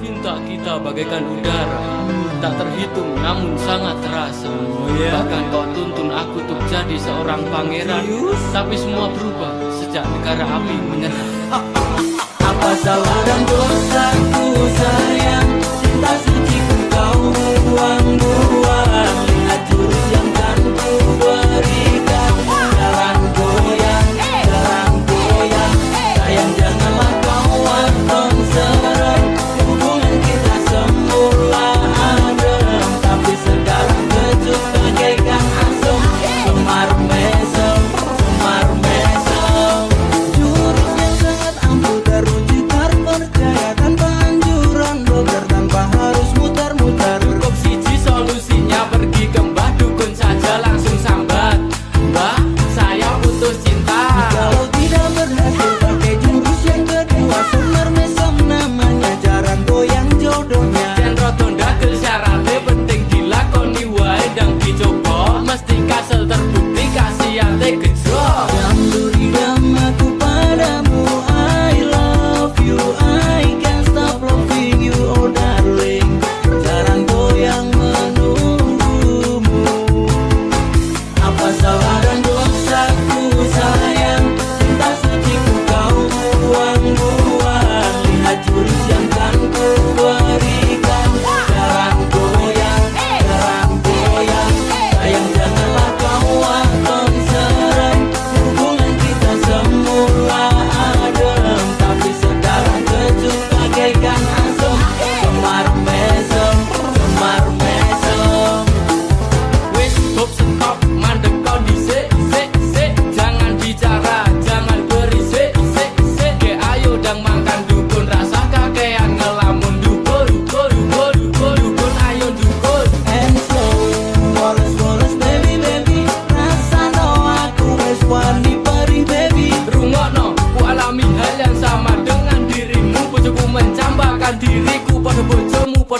Cinta kita bagaikan udara. Tak terhitung namun sangat terasa. Bahkan kau tuntun aku untuk jadi seorang pangeran. Tapi semua berubah sejak negara api menyerah. Apa salah dan dosaku?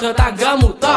joga da